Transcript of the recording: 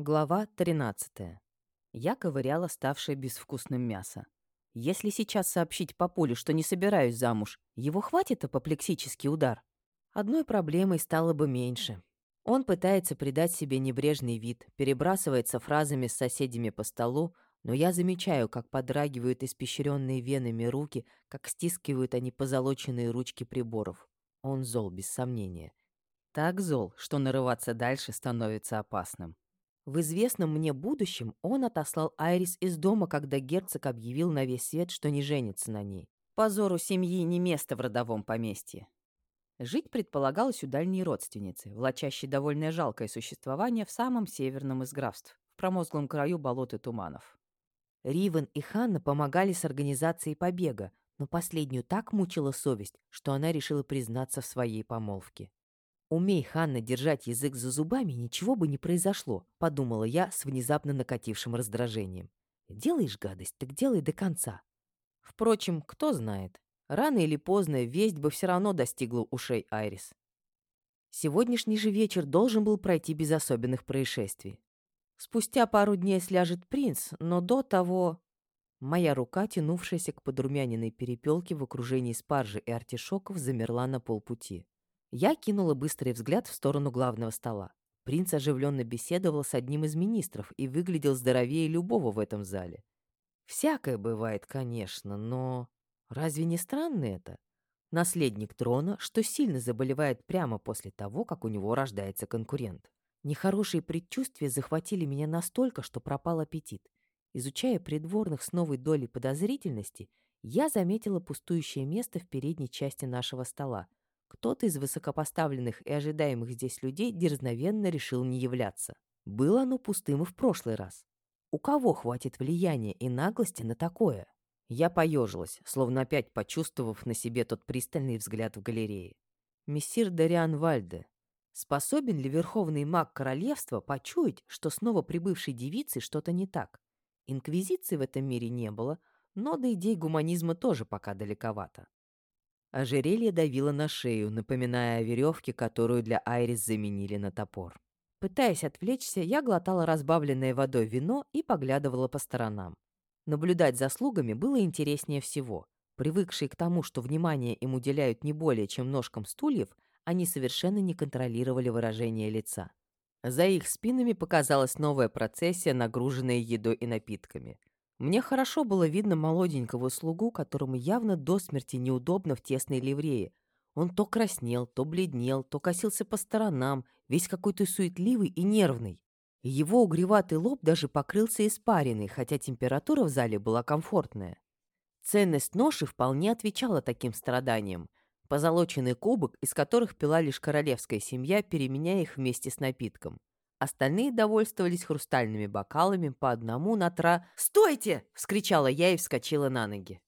Глава 13. Я ковыряла ставшее безвкусным мясо. Если сейчас сообщить папуле, что не собираюсь замуж, его хватит апоплексический удар? Одной проблемой стало бы меньше. Он пытается придать себе небрежный вид, перебрасывается фразами с соседями по столу, но я замечаю, как подрагивают испещренные венами руки, как стискивают они позолоченные ручки приборов. Он зол, без сомнения. Так зол, что нарываться дальше становится опасным. В известном мне будущем он отослал Айрис из дома, когда герцог объявил на весь свет, что не женится на ней. Позору семьи не место в родовом поместье. Жить предполагалось у дальней родственницы, влачащей довольно жалкое существование в самом северном из графств, в промозглом краю болот и туманов. Ривен и Ханна помогали с организацией побега, но последнюю так мучила совесть, что она решила признаться в своей помолвке. «Умей, Ханна, держать язык за зубами, ничего бы не произошло», — подумала я с внезапно накатившим раздражением. «Делаешь гадость, так делай до конца». Впрочем, кто знает, рано или поздно весть бы все равно достигла ушей Айрис. Сегодняшний же вечер должен был пройти без особенных происшествий. Спустя пару дней сляжет принц, но до того... Моя рука, тянувшаяся к подрумяненной перепелке в окружении спаржи и артишоков, замерла на полпути. Я кинула быстрый взгляд в сторону главного стола. Принц оживленно беседовал с одним из министров и выглядел здоровее любого в этом зале. Всякое бывает, конечно, но... Разве не странно это? Наследник трона, что сильно заболевает прямо после того, как у него рождается конкурент. Нехорошие предчувствия захватили меня настолько, что пропал аппетит. Изучая придворных с новой долей подозрительности, я заметила пустующее место в передней части нашего стола, кто-то из высокопоставленных и ожидаемых здесь людей дерзновенно решил не являться. Было оно пустым и в прошлый раз. У кого хватит влияния и наглости на такое? Я поежилась, словно опять почувствовав на себе тот пристальный взгляд в галерее. Мессир Дариан Вальде, способен ли верховный маг королевства почуять, что снова прибывшей девице что-то не так? Инквизиции в этом мире не было, но до идей гуманизма тоже пока далековато. Ожерелье давило на шею, напоминая о веревке, которую для Айрис заменили на топор. Пытаясь отвлечься, я глотала разбавленное водой вино и поглядывала по сторонам. Наблюдать за слугами было интереснее всего. Привыкшие к тому, что внимание им уделяют не более чем ножкам стульев, они совершенно не контролировали выражение лица. За их спинами показалась новая процессия, нагруженная едой и напитками. Мне хорошо было видно молоденького слугу, которому явно до смерти неудобно в тесной ливрее. Он то краснел, то бледнел, то косился по сторонам, весь какой-то суетливый и нервный. его угреватый лоб даже покрылся испариной, хотя температура в зале была комфортная. Ценность ноши вполне отвечала таким страданиям. Позолоченный кубок, из которых пила лишь королевская семья, переменяя их вместе с напитком. Остальные довольствовались хрустальными бокалами по одному на тра... «Стойте!» — вскричала я и вскочила на ноги.